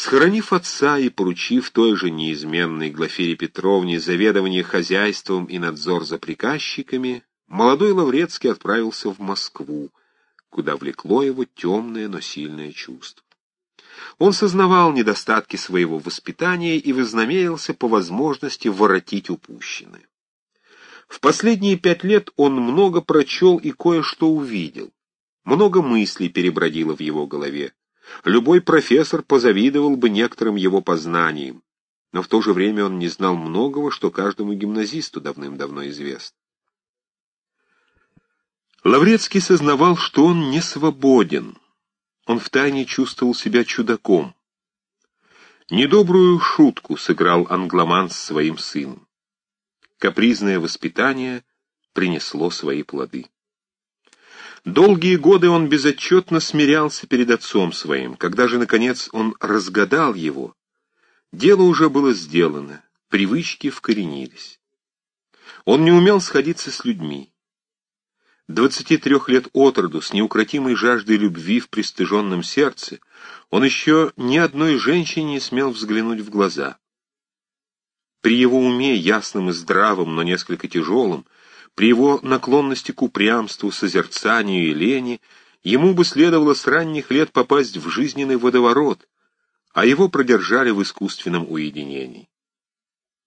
Схоронив отца и поручив той же неизменной Глафире Петровне заведование хозяйством и надзор за приказчиками, молодой Лаврецкий отправился в Москву, куда влекло его темное, но сильное чувство. Он сознавал недостатки своего воспитания и вознамерился по возможности воротить упущенное. В последние пять лет он много прочел и кое-что увидел. Много мыслей перебродило в его голове. Любой профессор позавидовал бы некоторым его познаниям, но в то же время он не знал многого, что каждому гимназисту давным-давно известно. Лаврецкий сознавал, что он не свободен. Он втайне чувствовал себя чудаком. Недобрую шутку сыграл англоман с своим сыном. Капризное воспитание принесло свои плоды. Долгие годы он безотчетно смирялся перед отцом своим. Когда же, наконец, он разгадал его, дело уже было сделано, привычки вкоренились. Он не умел сходиться с людьми. Двадцати трех лет от роду, с неукротимой жаждой любви в пристыженном сердце, он еще ни одной женщине не смел взглянуть в глаза. При его уме, ясным и здравым, но несколько тяжелым, при его наклонности к упрямству, созерцанию и лени ему бы следовало с ранних лет попасть в жизненный водоворот, а его продержали в искусственном уединении.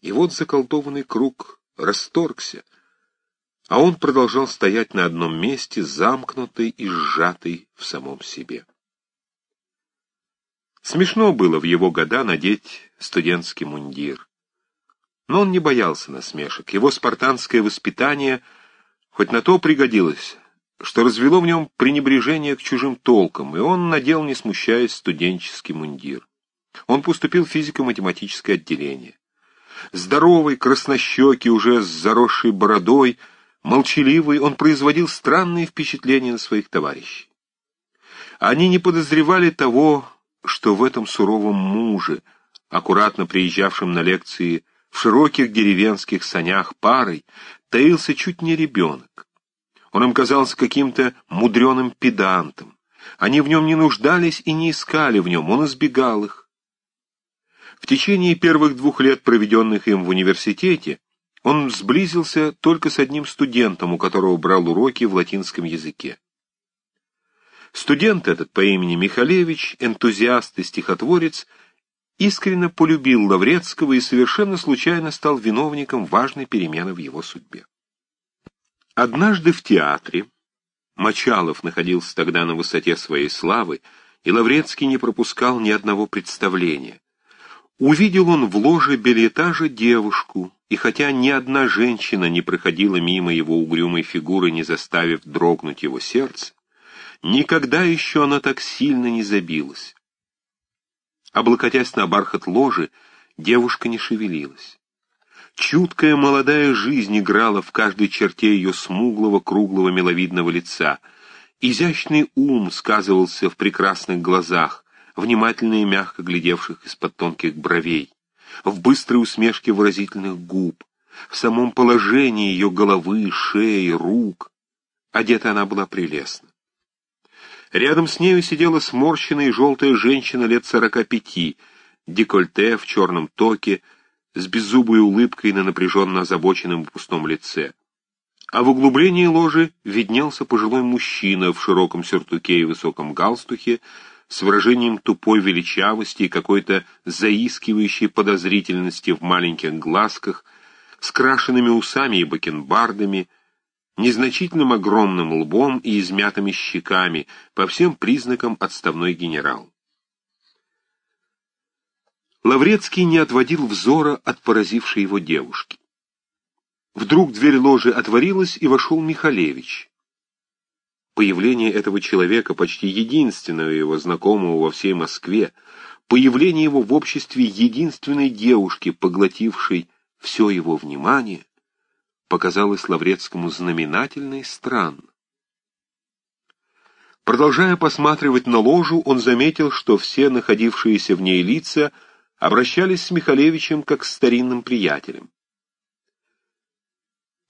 И вот заколдованный круг расторгся, а он продолжал стоять на одном месте, замкнутый и сжатый в самом себе. Смешно было в его года надеть студентский мундир. Но он не боялся насмешек. Его спартанское воспитание хоть на то пригодилось, что развело в нем пренебрежение к чужим толкам, и он надел, не смущаясь, студенческий мундир. Он поступил в физико-математическое отделение. Здоровый, краснощекий, уже с заросшей бородой, молчаливый, он производил странные впечатления на своих товарищей. Они не подозревали того, что в этом суровом муже, аккуратно приезжавшем на лекции в широких деревенских санях парой таился чуть не ребенок. Он им казался каким-то мудреным педантом. Они в нем не нуждались и не искали в нем, он избегал их. В течение первых двух лет, проведенных им в университете, он сблизился только с одним студентом, у которого брал уроки в латинском языке. Студент этот по имени Михалевич, энтузиаст и стихотворец, искренне полюбил Лаврецкого и совершенно случайно стал виновником важной перемены в его судьбе. Однажды в театре Мочалов находился тогда на высоте своей славы, и Лаврецкий не пропускал ни одного представления. Увидел он в ложе бельетажа девушку, и хотя ни одна женщина не проходила мимо его угрюмой фигуры, не заставив дрогнуть его сердце, никогда еще она так сильно не забилась. Облокотясь на бархат ложи, девушка не шевелилась. Чуткая молодая жизнь играла в каждой черте ее смуглого, круглого, миловидного лица. Изящный ум сказывался в прекрасных глазах, внимательно и мягко глядевших из-под тонких бровей, в быстрой усмешке выразительных губ, в самом положении ее головы, шеи, рук. Одета она была прелестна. Рядом с нею сидела сморщенная желтая женщина лет сорока пяти, декольте в черном токе, с беззубой улыбкой на напряженно озабоченном пустом лице. А в углублении ложи виднелся пожилой мужчина в широком сюртуке и высоком галстухе, с выражением тупой величавости и какой-то заискивающей подозрительности в маленьких глазках, с крашенными усами и бакенбардами, незначительным огромным лбом и измятыми щеками, по всем признакам отставной генерал. Лаврецкий не отводил взора от поразившей его девушки. Вдруг дверь ложи отворилась, и вошел Михалевич. Появление этого человека, почти единственного его знакомого во всей Москве, появление его в обществе единственной девушки, поглотившей все его внимание, показалось Лаврецкому знаменательно и странно. Продолжая посматривать на ложу, он заметил, что все находившиеся в ней лица обращались с Михалевичем как с старинным приятелем.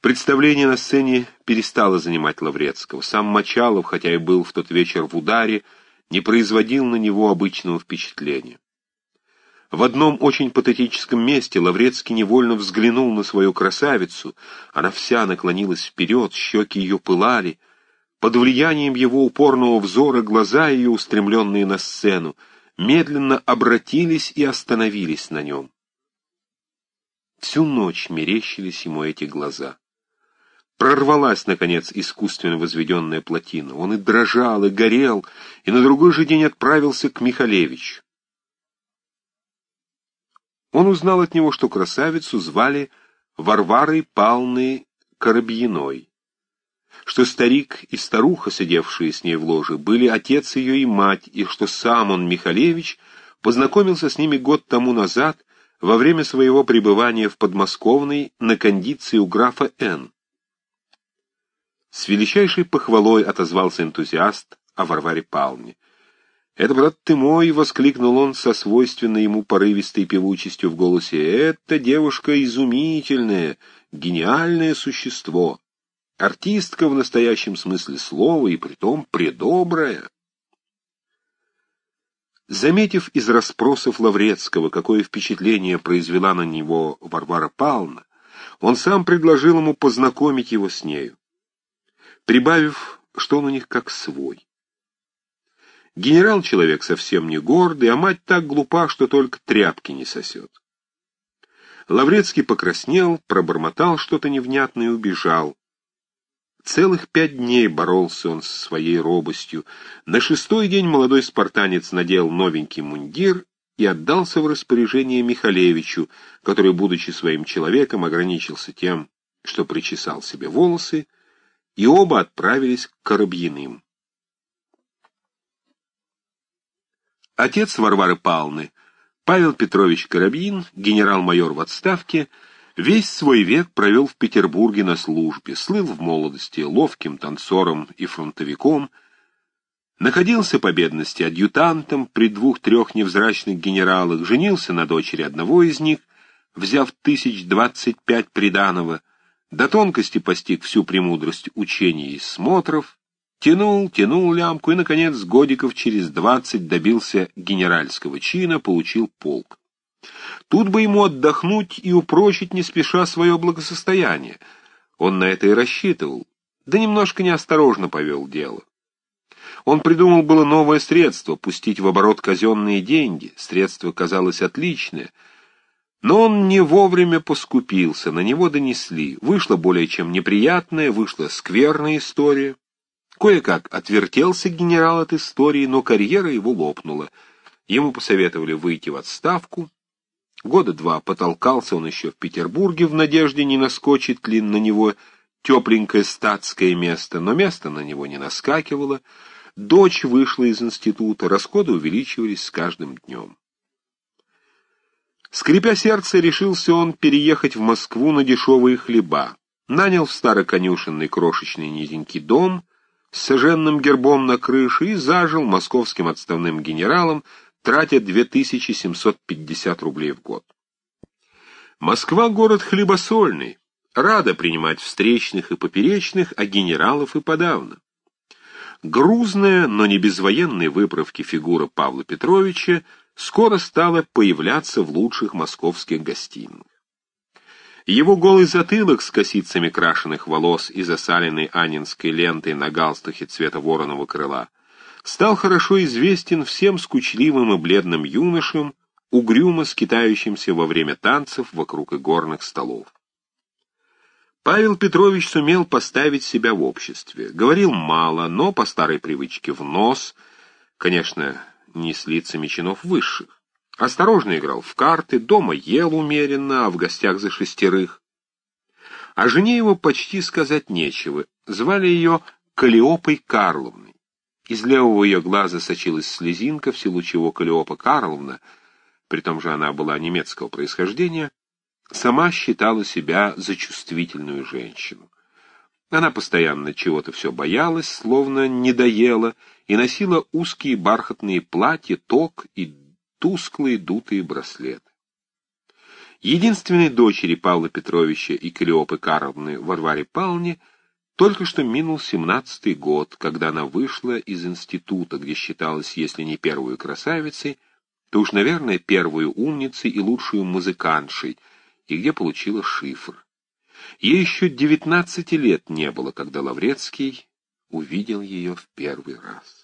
Представление на сцене перестало занимать Лаврецкого. Сам Мочалов, хотя и был в тот вечер в ударе, не производил на него обычного впечатления. В одном очень патетическом месте Лаврецкий невольно взглянул на свою красавицу. Она вся наклонилась вперед, щеки ее пылали. Под влиянием его упорного взора глаза ее, устремленные на сцену, медленно обратились и остановились на нем. Всю ночь мерещились ему эти глаза. Прорвалась, наконец, искусственно возведенная плотина. Он и дрожал, и горел, и на другой же день отправился к Михалевичу. Он узнал от него, что красавицу звали Варварой Палной Коробьиной, что старик и старуха, сидевшие с ней в ложе, были отец ее и мать, и что сам он, Михалевич, познакомился с ними год тому назад во время своего пребывания в подмосковной на кондиции у графа Н. С величайшей похвалой отозвался энтузиаст о Варваре Павловне. «Это, брат ты мой!» — воскликнул он со свойственной ему порывистой певучестью в голосе. «Это девушка изумительная, гениальное существо, артистка в настоящем смысле слова и притом предобрая». Заметив из расспросов Лаврецкого, какое впечатление произвела на него Варвара Павловна, он сам предложил ему познакомить его с нею, прибавив, что он у них как свой. Генерал человек совсем не гордый, а мать так глупа, что только тряпки не сосет. Лаврецкий покраснел, пробормотал что-то невнятное и убежал. Целых пять дней боролся он со своей робостью. На шестой день молодой спартанец надел новенький мундир и отдался в распоряжение Михалевичу, который, будучи своим человеком, ограничился тем, что причесал себе волосы, и оба отправились к Коробьиным. Отец Варвары Павловны, Павел Петрович Коробьин, генерал-майор в отставке, Весь свой век провел в Петербурге на службе, слыл в молодости ловким танцором и фронтовиком, находился по бедности адъютантом при двух-трех невзрачных генералах, женился на дочери одного из них, взяв тысяч двадцать пять приданого, до тонкости постиг всю премудрость учений и смотров, тянул, тянул лямку и, наконец, годиков через двадцать добился генеральского чина, получил полк. Тут бы ему отдохнуть и упрочить не спеша свое благосостояние. Он на это и рассчитывал, да немножко неосторожно повел дело. Он придумал было новое средство — пустить в оборот казенные деньги. Средство казалось отличное. Но он не вовремя поскупился, на него донесли. Вышла более чем неприятная, вышла скверная история. Кое-как отвертелся генерал от истории, но карьера его лопнула. Ему посоветовали выйти в отставку, Года два потолкался он еще в Петербурге в надежде, не наскочит ли на него тепленькое статское место, но место на него не наскакивало. Дочь вышла из института, расходы увеличивались с каждым днем. Скрипя сердце, решился он переехать в Москву на дешевые хлеба. Нанял в староконюшенный крошечный низенький дом с соженным гербом на крыше и зажил московским отставным генералом, тратя 2750 рублей в год. Москва — город хлебосольный, рада принимать встречных и поперечных, а генералов и подавно. Грузная, но не без военной выправки фигура Павла Петровича скоро стала появляться в лучших московских гостиных. Его голый затылок с косицами крашеных волос и засаленной анинской лентой на галстухе цвета вороного крыла стал хорошо известен всем скучливым и бледным юношам, угрюмо скитающимся во время танцев вокруг игорных столов. Павел Петрович сумел поставить себя в обществе. Говорил мало, но по старой привычке в нос, конечно, не с лицами чинов высших. Осторожно играл в карты, дома ел умеренно, а в гостях за шестерых. О жене его почти сказать нечего. Звали ее Калиопой Карловной. Из левого ее глаза сочилась слезинка, в силу чего Калиопа Карловна, при том же она была немецкого происхождения, сама считала себя за чувствительную женщину. Она постоянно чего-то все боялась, словно не доела, и носила узкие бархатные платья, ток и тусклые дутые браслеты. Единственной дочери Павла Петровича и Калиопы Карловны Варваре Павловне — только что минул семнадцатый год, когда она вышла из института, где считалась, если не первой красавицей, то уж, наверное, первую умницей и лучшую музыкантшей, и где получила шифр. Ей еще девятнадцати лет не было, когда Лаврецкий увидел ее в первый раз.